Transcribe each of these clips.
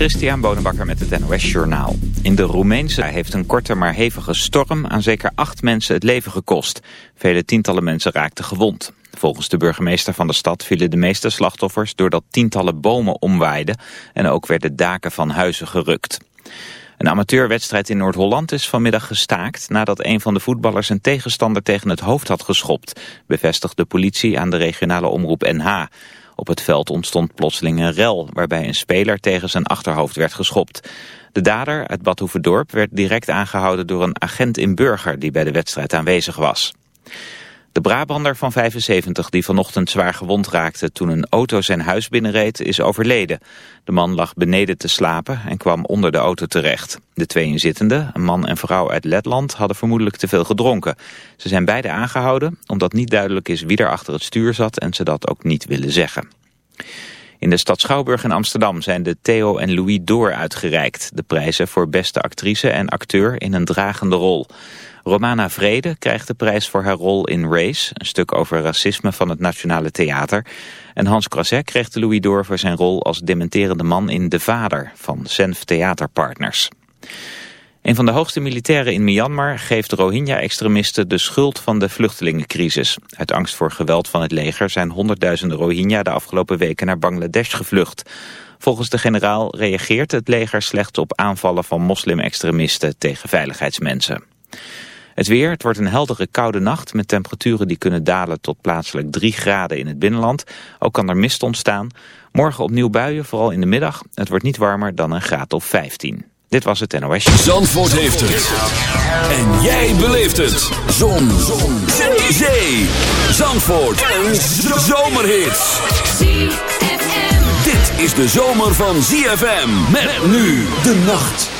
Christian Bonenbakker met het NOS Journaal. In de Roemeense heeft een korte maar hevige storm aan zeker acht mensen het leven gekost. Vele tientallen mensen raakten gewond. Volgens de burgemeester van de stad vielen de meeste slachtoffers doordat tientallen bomen omwaaiden en ook werden daken van huizen gerukt. Een amateurwedstrijd in Noord-Holland is vanmiddag gestaakt nadat een van de voetballers een tegenstander tegen het hoofd had geschopt, bevestigt de politie aan de regionale omroep NH. Op het veld ontstond plotseling een rel waarbij een speler tegen zijn achterhoofd werd geschopt. De dader uit Badhoevedorp werd direct aangehouden door een agent in Burger die bij de wedstrijd aanwezig was. De Brabander van 75 die vanochtend zwaar gewond raakte toen een auto zijn huis binnenreed is overleden. De man lag beneden te slapen en kwam onder de auto terecht. De twee inzittenden, een man en vrouw uit Letland, hadden vermoedelijk te veel gedronken. Ze zijn beide aangehouden omdat niet duidelijk is wie er achter het stuur zat en ze dat ook niet willen zeggen. In de stad Schouwburg in Amsterdam zijn de Theo en Louis Door uitgereikt. De prijzen voor beste actrice en acteur in een dragende rol. Romana Vrede krijgt de prijs voor haar rol in Race, een stuk over racisme van het Nationale Theater. En Hans Croiset kreeg de Louis door voor zijn rol als dementerende man in De Vader van Senf Theaterpartners. Een van de hoogste militairen in Myanmar geeft Rohingya-extremisten de schuld van de vluchtelingencrisis. Uit angst voor geweld van het leger zijn honderdduizenden Rohingya de afgelopen weken naar Bangladesh gevlucht. Volgens de generaal reageert het leger slecht op aanvallen van moslim-extremisten tegen veiligheidsmensen. Het weer, het wordt een heldere koude nacht met temperaturen die kunnen dalen tot plaatselijk 3 graden in het binnenland. Ook kan er mist ontstaan. Morgen opnieuw buien, vooral in de middag. Het wordt niet warmer dan een graad of 15. Dit was het NOS. Zandvoort heeft het. En jij beleeft het. Zon. Zon. Zee. Zandvoort. Een zomerhit. Dit is de zomer van ZFM. Met nu de nacht.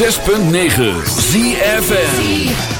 106.9 ZFN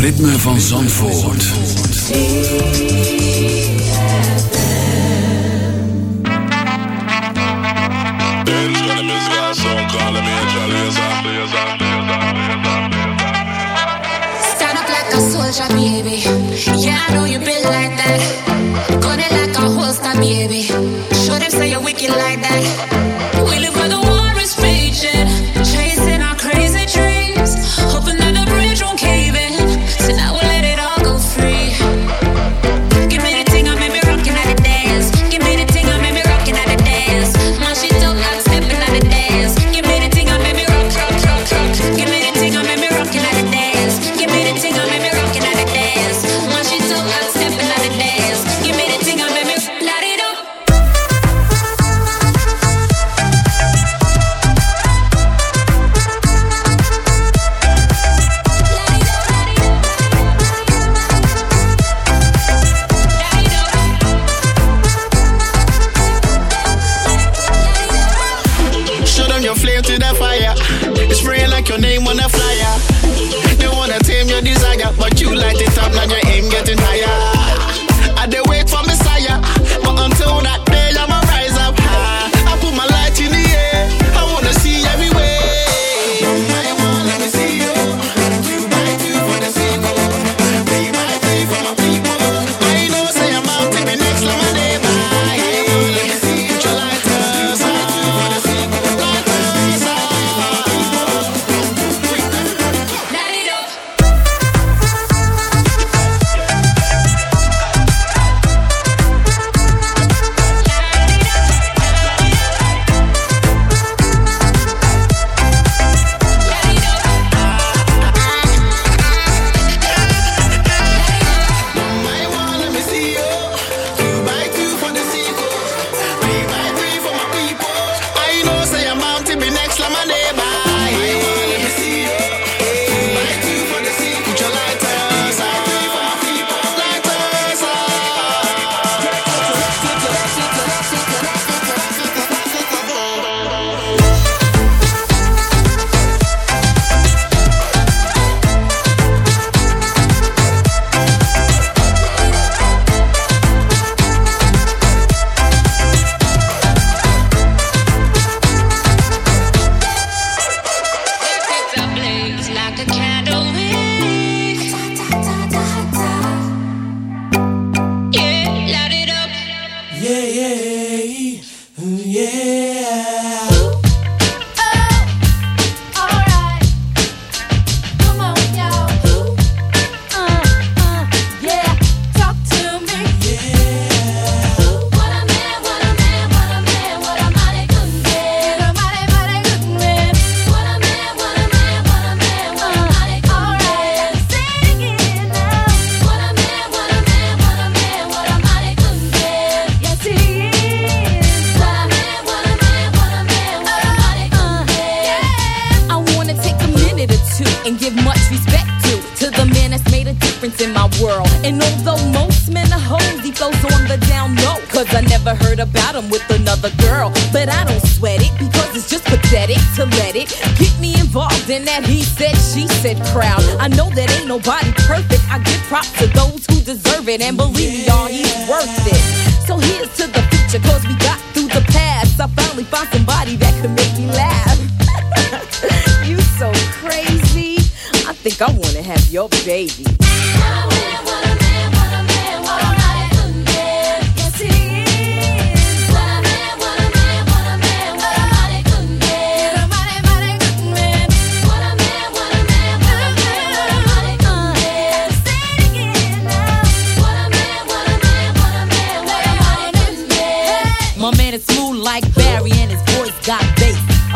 ritme van Zandvoort. Stand up like a soldier, baby. Yeah, I know you been like that. Gun it like a holster, baby. Show them say you're wicked like that. And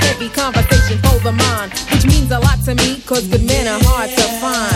heavy conversation for the mind, which means a lot to me, cause good men are hard to find.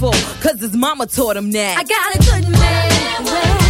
Disrespectful, cause his mama taught him that. I got a good man.